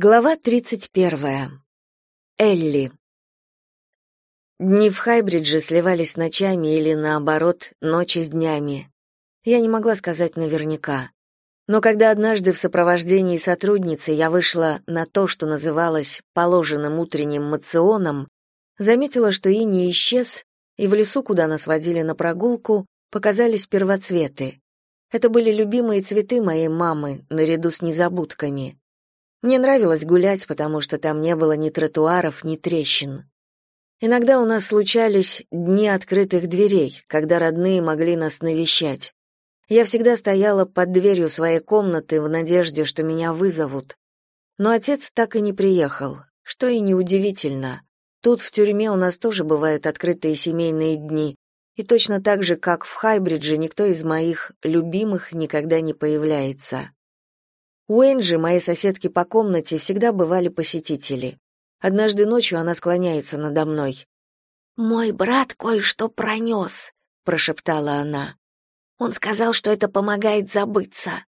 Глава 31. Элли. Дни в Хайбридже сливались ночами или, наоборот, ночи с днями. Я не могла сказать наверняка. Но когда однажды в сопровождении сотрудницы я вышла на то, что называлось положенным утренним мационом, заметила, что и не исчез, и в лесу, куда нас водили на прогулку, показались первоцветы. Это были любимые цветы моей мамы, наряду с незабудками. Мне нравилось гулять, потому что там не было ни тротуаров, ни трещин. Иногда у нас случались дни открытых дверей, когда родные могли нас навещать. Я всегда стояла под дверью своей комнаты в надежде, что меня вызовут. Но отец так и не приехал, что и неудивительно. Тут в тюрьме у нас тоже бывают открытые семейные дни, и точно так же, как в Хайбридже, никто из моих любимых никогда не появляется. У Энджи, моей соседки по комнате, всегда бывали посетители. Однажды ночью она склоняется надо мной. «Мой брат кое-что пронес», — прошептала она. «Он сказал, что это помогает забыться».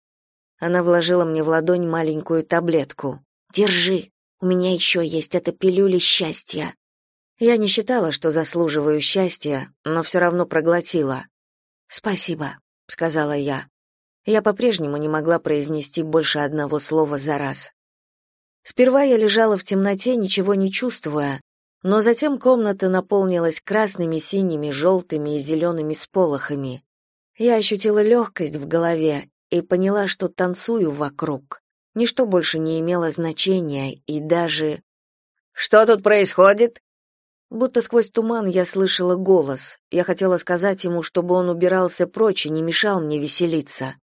Она вложила мне в ладонь маленькую таблетку. «Держи, у меня еще есть эта пилюля счастья». Я не считала, что заслуживаю счастья, но все равно проглотила. «Спасибо», — сказала я. Я по-прежнему не могла произнести больше одного слова за раз. Сперва я лежала в темноте, ничего не чувствуя, но затем комната наполнилась красными, синими, желтыми и зелеными сполохами. Я ощутила легкость в голове и поняла, что танцую вокруг. Ничто больше не имело значения, и даже... «Что тут происходит?» Будто сквозь туман я слышала голос. Я хотела сказать ему, чтобы он убирался прочь и не мешал мне веселиться.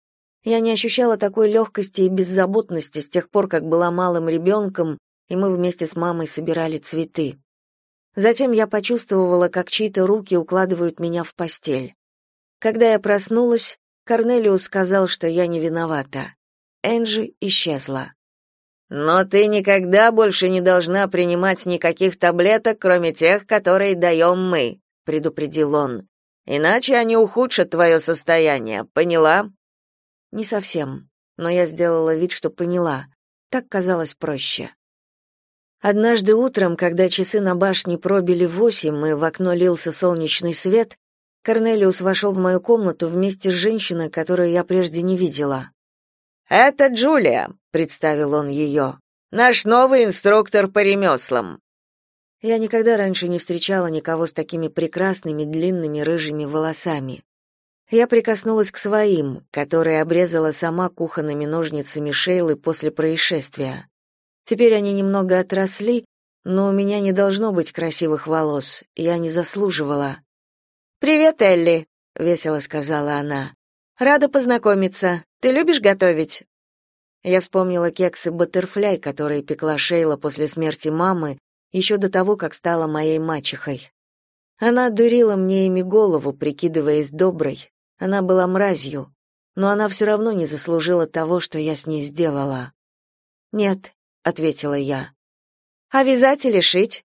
Я не ощущала такой легкости и беззаботности с тех пор, как была малым ребенком, и мы вместе с мамой собирали цветы. Затем я почувствовала, как чьи-то руки укладывают меня в постель. Когда я проснулась, Корнелиус сказал, что я не виновата. Энджи исчезла. «Но ты никогда больше не должна принимать никаких таблеток, кроме тех, которые даем мы», — предупредил он. «Иначе они ухудшат твое состояние, поняла?» Не совсем, но я сделала вид, что поняла. Так казалось проще. Однажды утром, когда часы на башне пробили восемь и в окно лился солнечный свет, Корнелиус вошел в мою комнату вместе с женщиной, которую я прежде не видела. «Это Джулия», — представил он ее, — «наш новый инструктор по ремеслам». Я никогда раньше не встречала никого с такими прекрасными длинными рыжими волосами. Я прикоснулась к своим, которые обрезала сама кухонными ножницами Шейлы после происшествия. Теперь они немного отросли, но у меня не должно быть красивых волос, я не заслуживала. «Привет, Элли», — весело сказала она. «Рада познакомиться. Ты любишь готовить?» Я вспомнила кексы баттерфляй, которые пекла Шейла после смерти мамы, еще до того, как стала моей мачехой. Она дурила мне ими голову, прикидываясь доброй, она была мразью, но она все равно не заслужила того, что я с ней сделала. «Нет», — ответила я. «А вязать или шить?»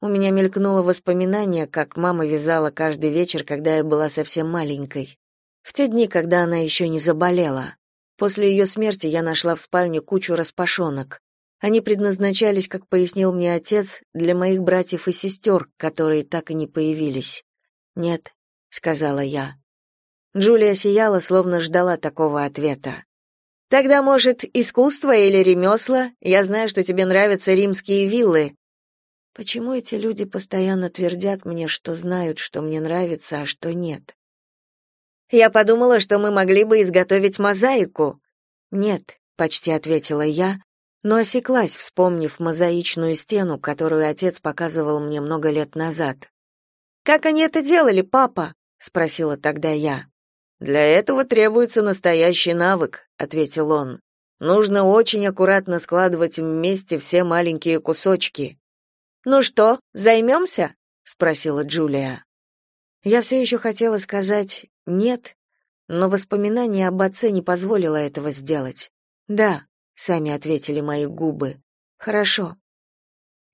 У меня мелькнуло воспоминание, как мама вязала каждый вечер, когда я была совсем маленькой. В те дни, когда она еще не заболела. После ее смерти я нашла в спальне кучу распашонок. Они предназначались, как пояснил мне отец, для моих братьев и сестер, которые так и не появились. «Нет», — сказала я. Джулия сияла, словно ждала такого ответа. Тогда, может, искусство или ремесла? Я знаю, что тебе нравятся римские виллы. Почему эти люди постоянно твердят мне, что знают, что мне нравится, а что нет? Я подумала, что мы могли бы изготовить мозаику. Нет, почти ответила я, но осеклась, вспомнив мозаичную стену, которую отец показывал мне много лет назад. Как они это делали, папа? спросила тогда я. Для этого требуется настоящий навык, ответил он. Нужно очень аккуратно складывать вместе все маленькие кусочки. Ну что, займемся?» — спросила Джулия. Я все еще хотела сказать нет, но воспоминание об отце не позволило этого сделать. Да, сами ответили мои губы. Хорошо.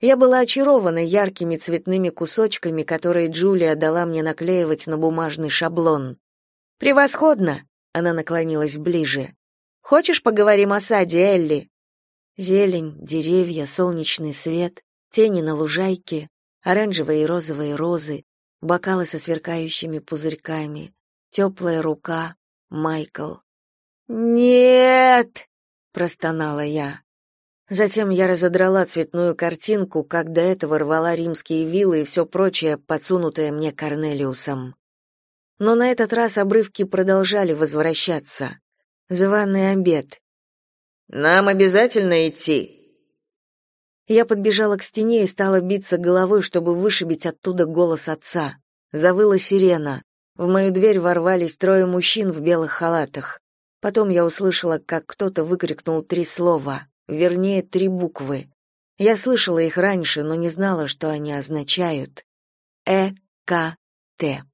Я была очарована яркими цветными кусочками, которые Джулия дала мне наклеивать на бумажный шаблон. Превосходно, она наклонилась ближе. Хочешь поговорим о саде, Элли? Зелень, деревья, солнечный свет, тени на лужайке, оранжевые и розовые розы, бокалы со сверкающими пузырьками, теплая рука, Майкл. «Нет!» — простонала я. Затем я разодрала цветную картинку, как до этого рвала римские виллы и все прочее, подсунутое мне Корнелиусом. Но на этот раз обрывки продолжали возвращаться. Званый обед. «Нам обязательно идти?» Я подбежала к стене и стала биться головой, чтобы вышибить оттуда голос отца. Завыла сирена. В мою дверь ворвались трое мужчин в белых халатах. Потом я услышала, как кто-то выкрикнул три слова вернее, три буквы. Я слышала их раньше, но не знала, что они означают. Э, К, Т.